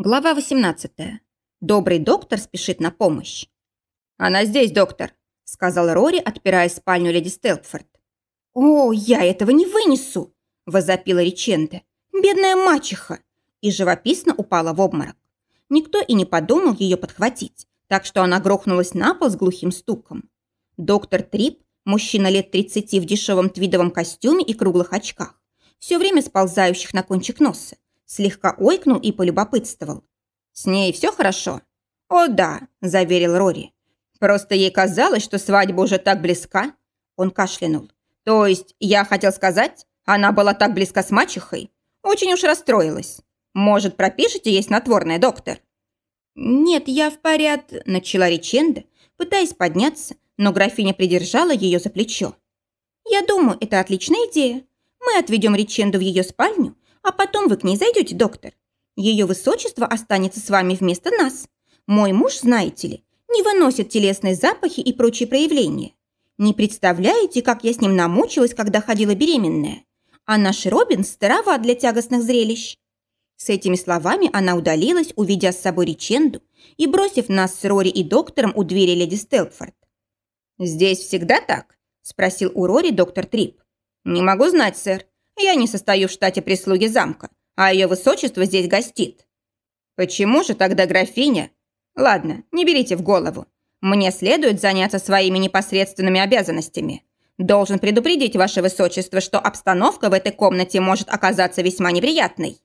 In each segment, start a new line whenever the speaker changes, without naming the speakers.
Глава 18. Добрый доктор спешит на помощь. «Она здесь, доктор», — сказал Рори, отпирая спальню леди Стелпфорд. «О, я этого не вынесу!» — возопила Риченде. «Бедная мачеха!» И живописно упала в обморок. Никто и не подумал ее подхватить, так что она грохнулась на пол с глухим стуком. Доктор Трип, мужчина лет 30 в дешевом твидовом костюме и круглых очках, все время сползающих на кончик носа, слегка ойкнул и полюбопытствовал. «С ней все хорошо?» «О, да», – заверил Рори. «Просто ей казалось, что свадьба уже так близка». Он кашлянул. «То есть, я хотел сказать, она была так близка с мачехой? Очень уж расстроилась. Может, пропишите ей снотворное, доктор?» «Нет, я в порядке», – начала Риченда, пытаясь подняться, но графиня придержала ее за плечо. «Я думаю, это отличная идея. Мы отведем Риченду в ее спальню, а потом вы к ней зайдете, доктор. Ее высочество останется с вами вместо нас. Мой муж, знаете ли, не выносит телесные запахи и прочие проявления. Не представляете, как я с ним намучилась, когда ходила беременная. А наш Робин староват для тягостных зрелищ». С этими словами она удалилась, увидя с собой Риченду и бросив нас с Рори и доктором у двери леди Стелпфорд. «Здесь всегда так?» – спросил у Рори доктор Трип. «Не могу знать, сэр. Я не состою в штате прислуги замка, а ее высочество здесь гостит». «Почему же тогда графиня?» «Ладно, не берите в голову. Мне следует заняться своими непосредственными обязанностями. Должен предупредить ваше высочество, что обстановка в этой комнате может оказаться весьма неприятной».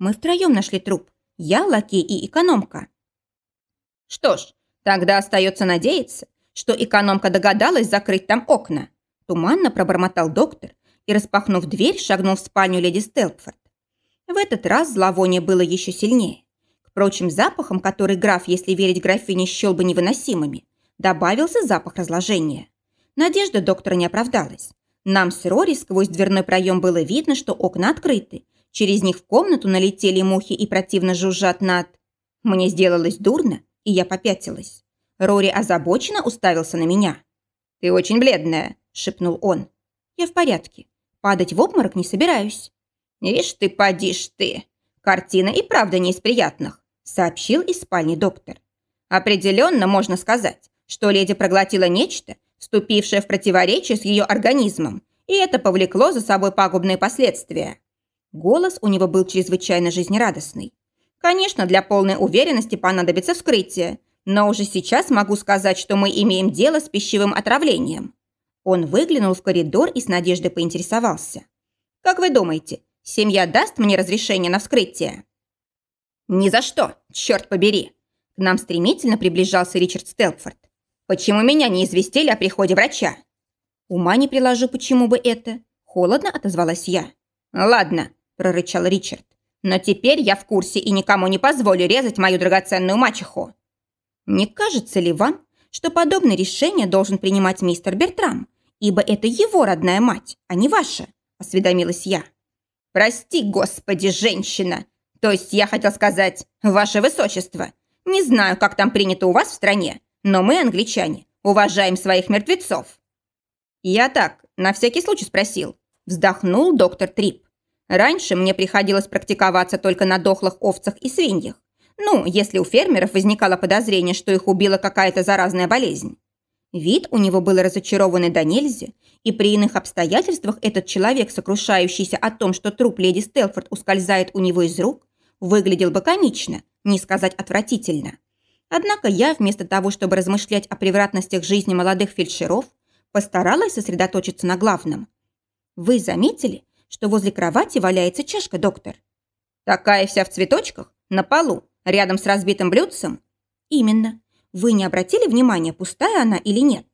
Мы втроем нашли труп. Я, лакей и экономка. Что ж, тогда остается надеяться, что экономка догадалась закрыть там окна. Туманно пробормотал доктор и, распахнув дверь, шагнул в спальню леди Стелпфорд. В этот раз зловоние было еще сильнее. К прочим запахам, которые граф, если верить графине, счел бы невыносимыми, добавился запах разложения. Надежда доктора не оправдалась. Нам с Рори сквозь дверной проем было видно, что окна открыты. Через них в комнату налетели мухи и противно жужжат над... Мне сделалось дурно, и я попятилась. Рори озабоченно уставился на меня. «Ты очень бледная», – шепнул он. «Я в порядке. Падать в обморок не собираюсь». «Ишь ты, подишь ты! Картина и правда не из приятных», сообщил из спальни доктор. «Определенно можно сказать, что леди проглотила нечто, вступившее в противоречие с ее организмом, и это повлекло за собой пагубные последствия». Голос у него был чрезвычайно жизнерадостный. «Конечно, для полной уверенности понадобится вскрытие, но уже сейчас могу сказать, что мы имеем дело с пищевым отравлением. Он выглянул в коридор и с надеждой поинтересовался. «Как вы думаете, семья даст мне разрешение на вскрытие?» «Ни за что, черт побери!» К нам стремительно приближался Ричард Стелпфорд. «Почему меня не известили о приходе врача?» «Ума не приложу, почему бы это?» Холодно отозвалась я. «Ладно», – прорычал Ричард. «Но теперь я в курсе и никому не позволю резать мою драгоценную мачеху». «Не кажется ли вам, что подобное решение должен принимать мистер Бертрам, ибо это его родная мать, а не ваша», – осведомилась я. «Прости, господи, женщина! То есть я хотел сказать, ваше высочество. Не знаю, как там принято у вас в стране, но мы, англичане, уважаем своих мертвецов». «Я так, на всякий случай спросил», – вздохнул доктор Трип. «Раньше мне приходилось практиковаться только на дохлых овцах и свиньях, ну, если у фермеров возникало подозрение, что их убила какая-то заразная болезнь. Вид у него был разочарованный до нельзя, и при иных обстоятельствах этот человек, сокрушающийся о том, что труп леди Стелфорд ускользает у него из рук, выглядел бы комично, не сказать отвратительно. Однако я, вместо того, чтобы размышлять о превратностях жизни молодых фельдшеров, постаралась сосредоточиться на главном. Вы заметили, что возле кровати валяется чашка, доктор? Такая вся в цветочках, на полу, Рядом с разбитым блюдцем? Именно. Вы не обратили внимания, пустая она или нет?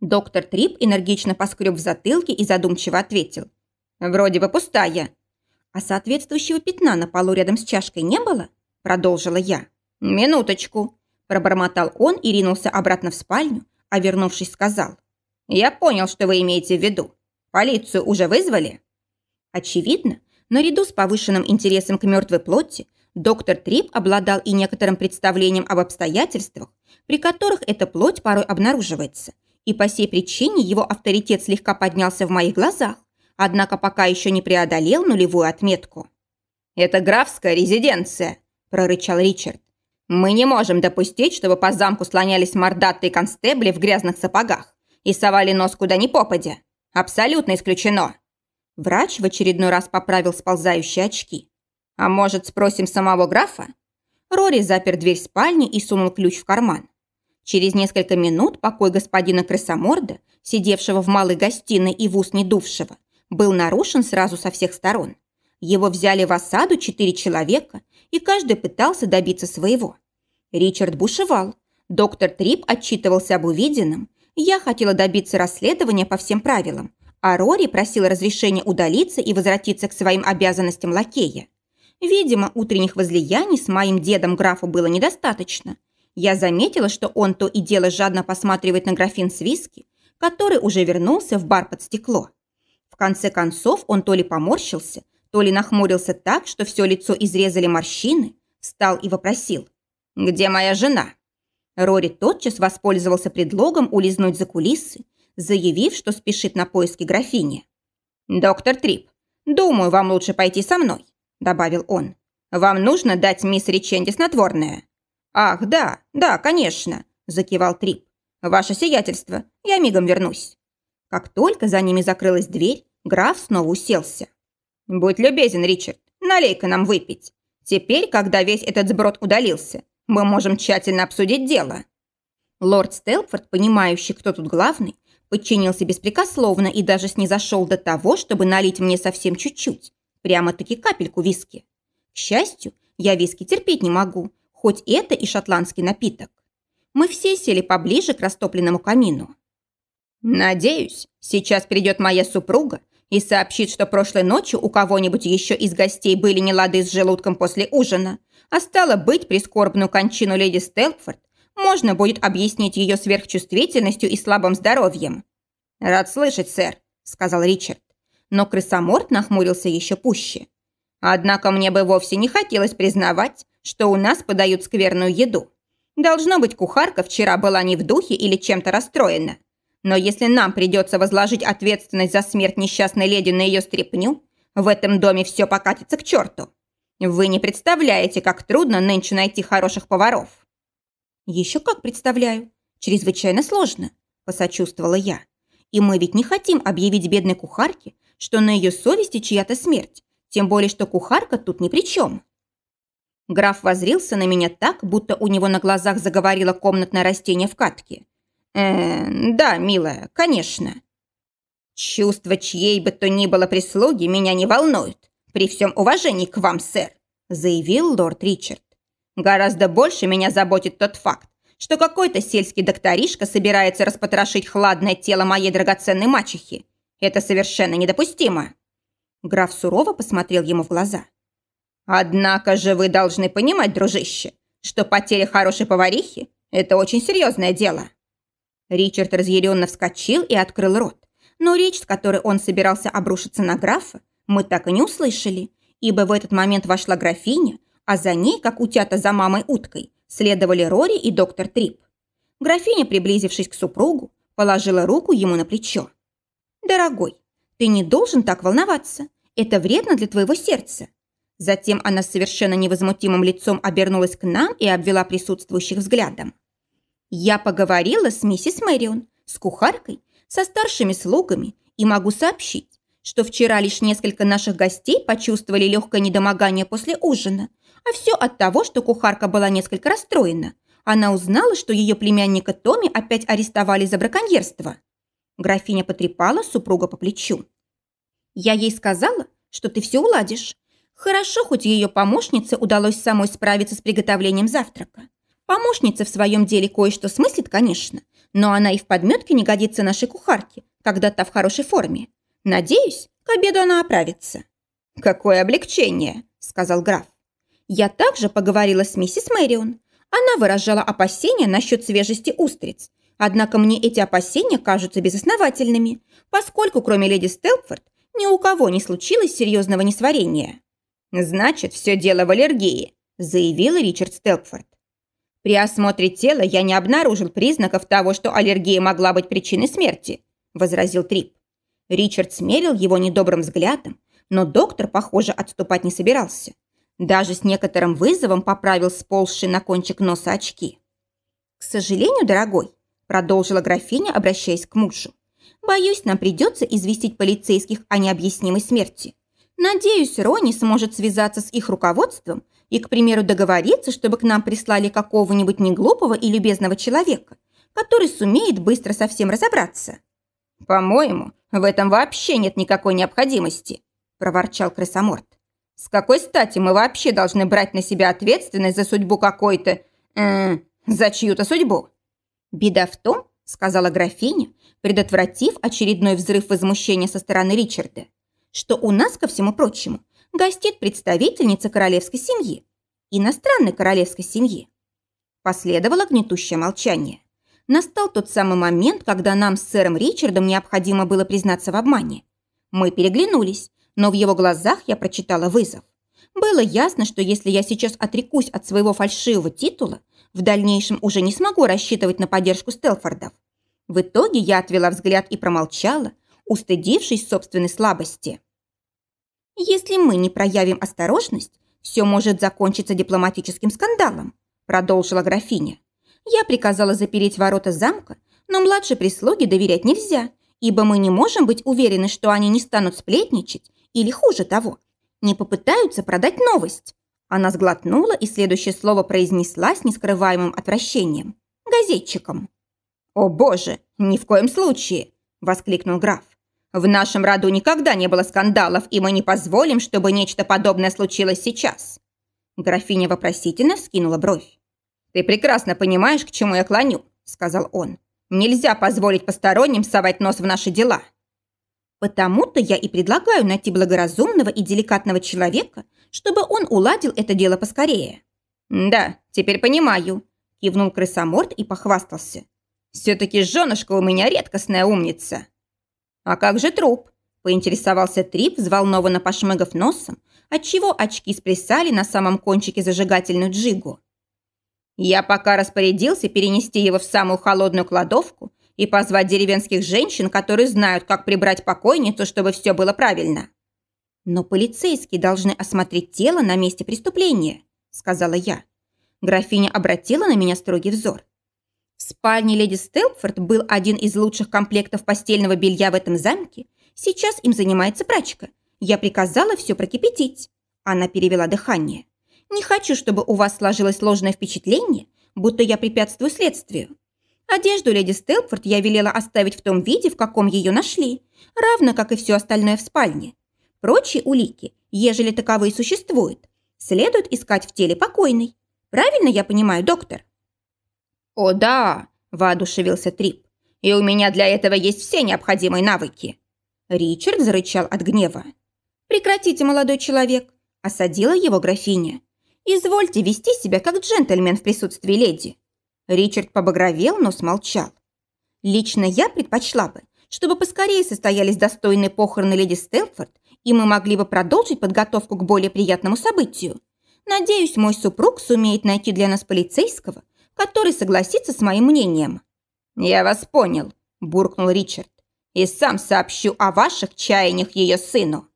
Доктор Трип энергично поскреб в затылке и задумчиво ответил. Вроде бы пустая. А соответствующего пятна на полу рядом с чашкой не было? Продолжила я. Минуточку. Пробормотал он и ринулся обратно в спальню, а вернувшись сказал. Я понял, что вы имеете в виду. Полицию уже вызвали? Очевидно, наряду с повышенным интересом к мертвой плоти Доктор Трип обладал и некоторым представлением об обстоятельствах, при которых эта плоть порой обнаруживается, и по сей причине его авторитет слегка поднялся в моих глазах, однако пока еще не преодолел нулевую отметку. «Это графская резиденция», – прорычал Ричард. «Мы не можем допустить, чтобы по замку слонялись мордатые констебли в грязных сапогах и совали нос куда ни попадя. Абсолютно исключено». Врач в очередной раз поправил сползающие очки. «А может, спросим самого графа?» Рори запер дверь спальни и сунул ключ в карман. Через несколько минут покой господина Крысоморда, сидевшего в малой гостиной и в ус не дувшего, был нарушен сразу со всех сторон. Его взяли в осаду четыре человека, и каждый пытался добиться своего. Ричард бушевал. Доктор Трип отчитывался об увиденном. Я хотела добиться расследования по всем правилам, а Рори просила разрешения удалиться и возвратиться к своим обязанностям лакея. Видимо, утренних возлияний с моим дедом графу было недостаточно. Я заметила, что он то и дело жадно посматривает на графин с виски, который уже вернулся в бар под стекло. В конце концов он то ли поморщился, то ли нахмурился так, что все лицо изрезали морщины, встал и вопросил. «Где моя жена?» Рори тотчас воспользовался предлогом улизнуть за кулисы, заявив, что спешит на поиски графини. «Доктор Трип, думаю, вам лучше пойти со мной», – добавил он. «Вам нужно дать мисс Риченди снотворное». «Ах, да, да, конечно», – закивал Трип. «Ваше сиятельство, я мигом вернусь». Как только за ними закрылась дверь, граф снова уселся. «Будь любезен, Ричард, налей-ка нам выпить. Теперь, когда весь этот сброд удалился, мы можем тщательно обсудить дело». Лорд Стелфорд, понимающий, кто тут главный, подчинился беспрекословно и даже снизошел до того, чтобы налить мне совсем чуть-чуть, прямо-таки капельку виски. К счастью, я виски терпеть не могу, хоть это и шотландский напиток. Мы все сели поближе к растопленному камину. «Надеюсь, сейчас придет моя супруга и сообщит, что прошлой ночью у кого-нибудь еще из гостей были нелады с желудком после ужина, а стало быть, прискорбную кончину леди Стелкфорд можно будет объяснить ее сверхчувствительностью и слабым здоровьем. «Рад слышать, сэр», — сказал Ричард. Но крысоморт нахмурился еще пуще. «Однако мне бы вовсе не хотелось признавать, что у нас подают скверную еду. Должно быть, кухарка вчера была не в духе или чем-то расстроена. Но если нам придется возложить ответственность за смерть несчастной леди на ее стряпню, в этом доме все покатится к черту. Вы не представляете, как трудно нынче найти хороших поваров». «Еще как представляю. Чрезвычайно сложно», – посочувствовала я. «И мы ведь не хотим объявить бедной кухарке, что на ее совести чья-то смерть, тем более, что кухарка тут ни при чем». Граф возрился на меня так, будто у него на глазах заговорило комнатное растение в катке. «Э, да, милая, конечно». «Чувство чьей бы то ни было прислуги меня не волнует, при всем уважении к вам, сэр», заявил лорд Ричард. «Гораздо больше меня заботит тот факт, что какой-то сельский докторишка собирается распотрошить хладное тело моей драгоценной мачехи. Это совершенно недопустимо». Граф сурово посмотрел ему в глаза. «Однако же вы должны понимать, дружище, что потеря хорошей поварихи – это очень серьезное дело». Ричард разъяренно вскочил и открыл рот. Но речь, с которой он собирался обрушиться на графа, мы так и не услышали, ибо в этот момент вошла графиня, а за ней, как утята за мамой уткой, следовали Рори и доктор Трип. Графиня, приблизившись к супругу, положила руку ему на плечо. «Дорогой, ты не должен так волноваться. Это вредно для твоего сердца». Затем она с совершенно невозмутимым лицом обернулась к нам и обвела присутствующих взглядом. Я поговорила с миссис Мэрион, с кухаркой, со старшими слугами и могу сообщить, что вчера лишь несколько наших гостей почувствовали легкое недомогание после ужина, а все от того, что кухарка была несколько расстроена. Она узнала, что ее племянника Томми опять арестовали за браконьерство. Графиня потрепала супруга по плечу. «Я ей сказала, что ты все уладишь. Хорошо, хоть ее помощнице удалось самой справиться с приготовлением завтрака. Помощница в своем деле кое-что смыслит, конечно, но она и в подметке не годится нашей кухарке, когда та в хорошей форме. Надеюсь, к обеду она оправится». «Какое облегчение!» – сказал граф. «Я также поговорила с миссис Мэрион. Она выражала опасения насчет свежести устриц. Однако мне эти опасения кажутся безосновательными, поскольку кроме леди Стелпфорд ни у кого не случилось серьезного несварения». «Значит, все дело в аллергии», – заявил Ричард Стелпфорд. При осмотре тела я не обнаружил признаков того, что аллергия могла быть причиной смерти», – возразил Трип. Ричард смерил его недобрым взглядом, но доктор, похоже, отступать не собирался. Даже с некоторым вызовом поправил сползший на кончик носа очки. «К сожалению, дорогой», – продолжила графиня, обращаясь к мужу, «боюсь, нам придется известить полицейских о необъяснимой смерти. Надеюсь, Рони сможет связаться с их руководством и, к примеру, договориться, чтобы к нам прислали какого-нибудь неглупого и любезного человека, который сумеет быстро со всем разобраться».
«По-моему, в этом вообще нет никакой необходимости», – проворчал крысоморт. «С какой стати мы вообще должны брать на себя ответственность за судьбу какой-то... Э, за чью-то судьбу?»
«Беда в том, — сказала графиня, предотвратив очередной взрыв возмущения со стороны Ричарда, что у нас, ко всему прочему, гостит представительница королевской семьи, иностранной королевской семьи. Последовало гнетущее молчание. Настал тот самый момент, когда нам с сэром Ричардом необходимо было признаться в обмане. Мы переглянулись, но в его глазах я прочитала вызов. Было ясно, что если я сейчас отрекусь от своего фальшивого титула, в дальнейшем уже не смогу рассчитывать на поддержку Стелфордов. В итоге я отвела взгляд и промолчала, устыдившись собственной слабости. «Если мы не проявим осторожность, все может закончиться дипломатическим скандалом», продолжила графиня. Я приказала запереть ворота замка, но младшей прислуге доверять нельзя, ибо мы не можем быть уверены, что они не станут сплетничать или, хуже того, не попытаются продать новость. Она сглотнула и следующее слово произнесла с нескрываемым отвращением. Газетчиком.
«О боже, ни в коем случае!» – воскликнул граф. «В нашем роду никогда не было скандалов, и мы не позволим, чтобы нечто подобное случилось сейчас».
Графиня вопросительно вскинула бровь.
«Ты прекрасно понимаешь, к чему я клоню», – сказал он. «Нельзя позволить посторонним совать нос в наши дела».
«Потому-то я и предлагаю найти благоразумного и деликатного человека, чтобы он уладил это дело поскорее».
«Да, теперь понимаю», – кивнул крысоморт и похвастался. «Все-таки женушка у меня редкостная умница».
«А как же труп?» – поинтересовался Трип, взволнованно пошмыгав носом, отчего очки сплясали на самом кончике зажигательную джигу.
Я пока распорядился перенести его в самую холодную кладовку и позвать деревенских женщин, которые знают, как прибрать покойницу, чтобы все было правильно.
«Но полицейские должны осмотреть тело на месте преступления», — сказала я. Графиня обратила на меня строгий взор. В спальне леди Стелпфорд был один из лучших комплектов постельного белья в этом замке. Сейчас им занимается прачка. Я приказала все прокипятить. Она перевела дыхание. Не хочу, чтобы у вас сложилось ложное впечатление, будто я препятствую следствию. Одежду леди Стелпфорд я велела оставить в том виде, в каком ее нашли, равно как и все остальное в спальне. Прочие улики, ежели таковые существуют, следует искать в теле покойной. Правильно я понимаю, доктор?
«О, да!» – воодушевился Трип. «И у меня для этого есть все необходимые навыки!»
Ричард зарычал от гнева. «Прекратите, молодой человек!» – осадила его графиня. Извольте вести себя как джентльмен в присутствии леди». Ричард побагровел, но смолчал. «Лично я предпочла бы, чтобы поскорее состоялись достойные похороны леди Стелфорд, и мы могли бы продолжить подготовку к более приятному событию. Надеюсь, мой супруг сумеет найти для нас полицейского, который согласится с моим мнением».
«Я вас понял», – буркнул Ричард. «И сам сообщу о ваших чаяниях ее сыну».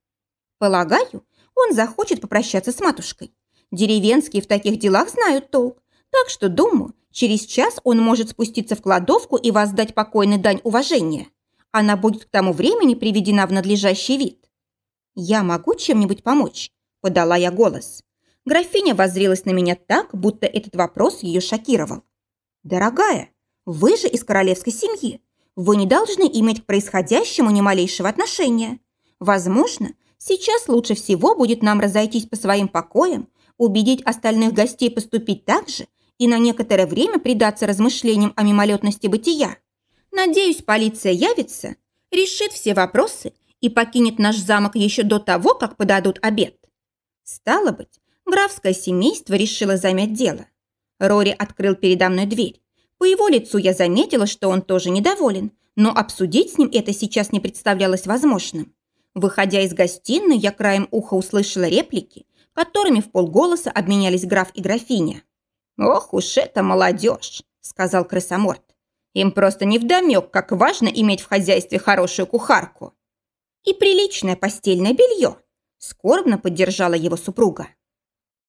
«Полагаю, он захочет попрощаться с матушкой. Деревенские в таких делах знают толк. Так что, думаю, через час он может спуститься в кладовку и воздать покойный дань уважения. Она будет к тому времени приведена в надлежащий вид. «Я могу чем-нибудь помочь?» – подала я голос. Графиня воззрелась на меня так, будто этот вопрос ее шокировал. «Дорогая, вы же из королевской семьи. Вы не должны иметь к происходящему ни малейшего отношения. Возможно, сейчас лучше всего будет нам разойтись по своим покоям убедить остальных гостей поступить так же и на некоторое время предаться размышлениям о мимолетности бытия. Надеюсь, полиция явится, решит все вопросы и покинет наш замок еще до того, как подадут обед. Стало быть, графское семейство решило замять дело. Рори открыл передо мной дверь. По его лицу я заметила, что он тоже недоволен, но обсудить с ним это сейчас не представлялось возможным. Выходя из гостиной, я краем уха услышала реплики, которыми в полголоса обменялись граф и графиня.
«Ох уж это молодежь!» – сказал крысоморт. «Им просто невдомек, как важно иметь в хозяйстве хорошую кухарку».
«И приличное постельное белье», – скорбно поддержала его супруга.